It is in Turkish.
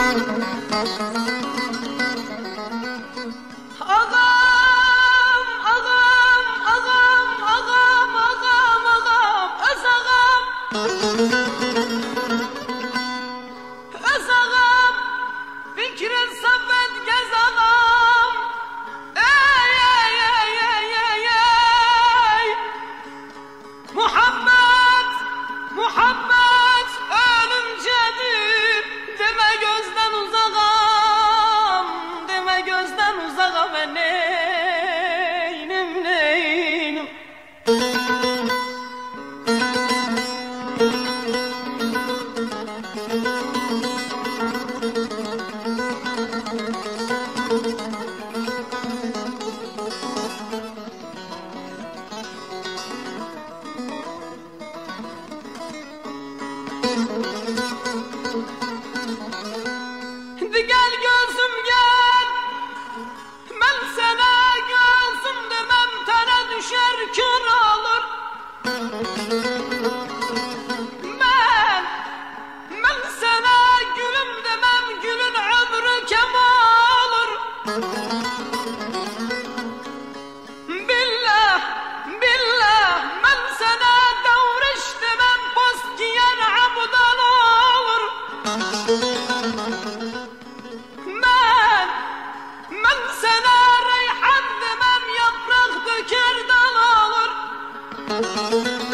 Agam, agam, agam, agam, agam, agam, agam. It's Música